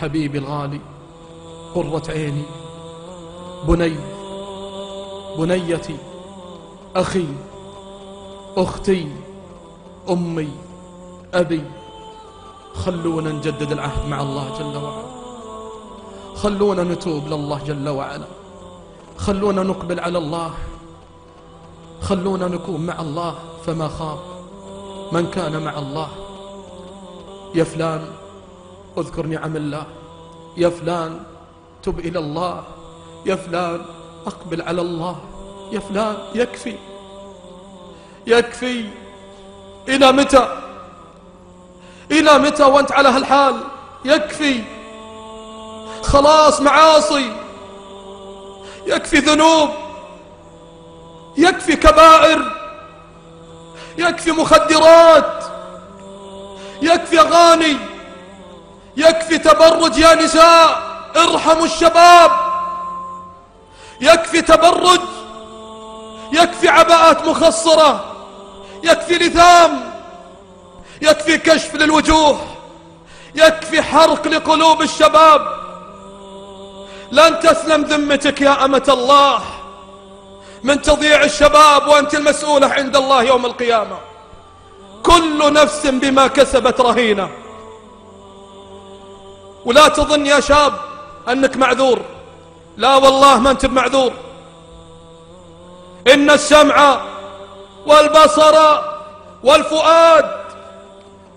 حبيبي الغالي قرة عيني بني بنيتي أخي أختي أمي أبي. خلونا نجدد العهد مع الله جل وعلا. خلونا نتوب لله جل وعلا. خلونا نقبل على الله. خلونا نكون مع الله فما خاب. من كان مع الله؟ يا فلان اذكر نعم الله. يا فلان تب إلى الله. يا فلان أقبل على الله. يا فلان يكفي. يكفي. إلى متى؟ إلى متى وأنت على هالحال؟ يكفي. خلاص معاصي. يكفي ذنوب. يكفي كبائر. يكفي مخدرات. يكفي أغاني. يكفي تبرج يا نساء ارحموا الشباب. يكفي تبرج يكفي عباءات مخصرة يكفي لثام يكفي كشف للوجوه يكفي حرق لقلوب الشباب. لن تسلم ذمتك يا أمة الله من تضييع الشباب وأنت المسؤولة عند الله يوم القيامة. كل نفس بما كسبت رهينة. ولا تظن يا شاب أنك معذور. لا والله ما أنت بمعذور. إن السمع والبصر والفؤاد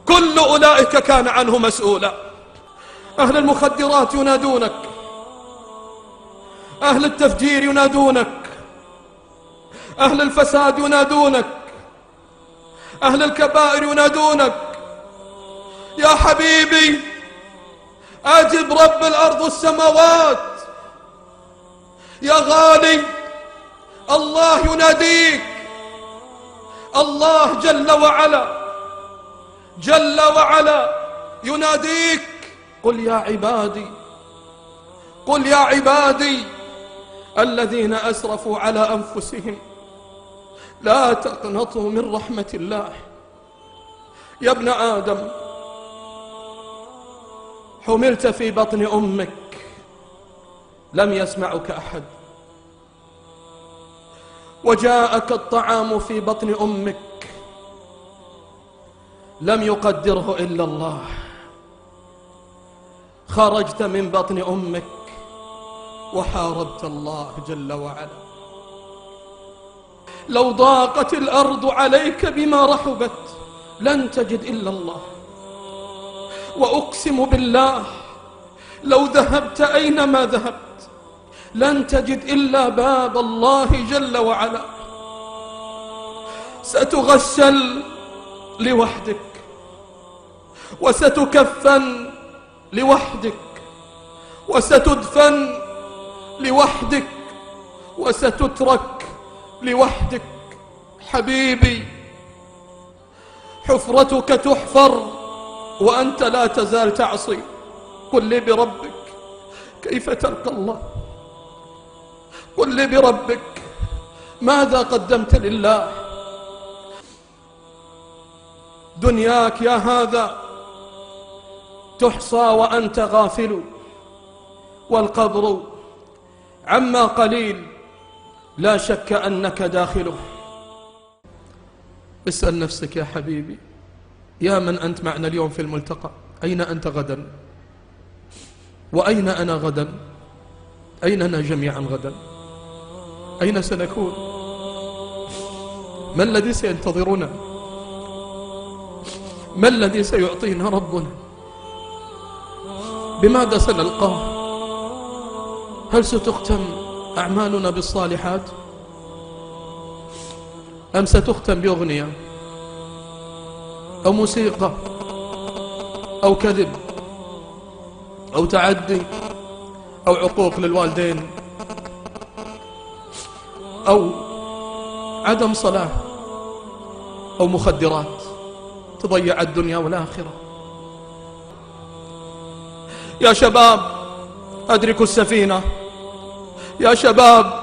كل أولئك كان عنه مسؤولا. أهل المخدرات ينادونك. أهل التفجير ينادونك. أهل الفساد ينادونك. أهل الكبائر ينادونك. يا حبيبي أجب رب الأرض والسماوات يا غالي الله يناديك. الله جل وعلا جل وعلا يناديك. قل يا عبادي قل يا عبادي الذين أسرفوا على أنفسهم لا تقنطوا من رحمة الله. يا ابن آدم حملت في بطن أمك. لم يسمعك أحد. وجاءك الطعام في بطن أمك. لم يقدره إلا الله. خرجت من بطن أمك. وحاربت الله جل وعلا. لو ضاقت الأرض عليك بما رحبت لن تجد إلا الله. وأقسم بالله لو ذهبت أينما ذهبت لن تجد إلا باب الله جل وعلا. ستغسل لوحدك وستكفن لوحدك وستدفن لوحدك وستترك لوحدك. حبيبي حفرتك تحفر وأنت لا تزال تعصي. قل لي بربك كيف تلقى الله؟ قل لي بربك ماذا قدمت لله؟ دنياك يا هذا تحصى وأنت غافل والقبر عما قليل لا شك أنك داخله. اسأل نفسك يا حبيبي. يا من أنت معنا اليوم في الملتقى؟ أين أنت غدا؟ وأين أنا غدا؟ أيننا جميعا غدا؟ أين سنكون؟ ما الذي سينتظرنا؟ ما الذي سيعطينا ربنا؟ بماذا سنلقاه؟ هل ستختم أعمالنا بالصالحات؟ أم ستختم بأغنية؟ أو موسيقى أو كذب أو تعدي أو عقوق للوالدين أو عدم صلاة أو مخدرات تضيع الدنيا والآخرة. يا شباب أدركوا السفينة. يا شباب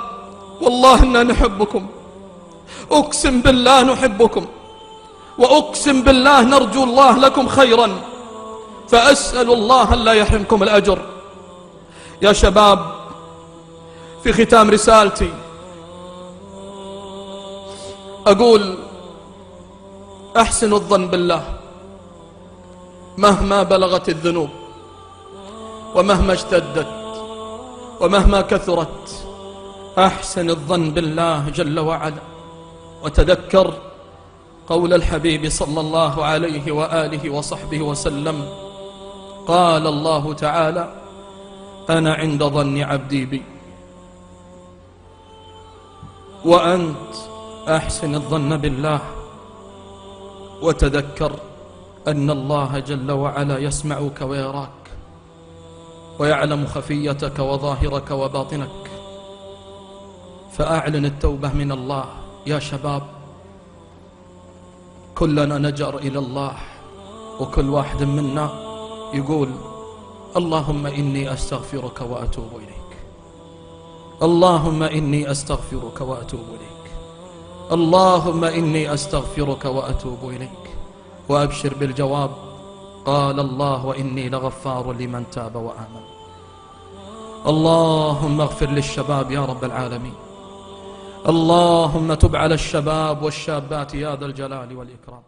والله إنا نحبكم. أقسم بالله نحبكم. وأقسم بالله نرجو الله لكم خيرا فأسأل الله أن لا يحرمكم الأجر. يا شباب في ختام رسالتي أقول أحسن الظن بالله مهما بلغت الذنوب ومهما اشتدت ومهما كثرت أحسن الظن بالله جل وعلا. وتذكر قول الحبيب صلى الله عليه وآله وصحبه وسلم قال الله تعالى أنا عند ظن عبدي بي. وأنت أحسن الظن بالله. وتذكر أن الله جل وعلا يسمعك ويراك ويعلم خفيتك وظاهرك وباطنك. فأعلن التوبة من الله يا شباب. كلنا نجر إلى الله. وكل واحد منا يقول اللهم إني أستغفرك وأتوب إليك. اللهم إني أستغفرك وأتوب إليك. اللهم إني أستغفرك وأتوب إليك. وأبشر بالجواب قال الله وإني لغفار لمن تاب وآمن. اللهم اغفر للشباب يا رب العالمين. اللهم تب على الشباب والشابات يا ذا الجلال والإكرام.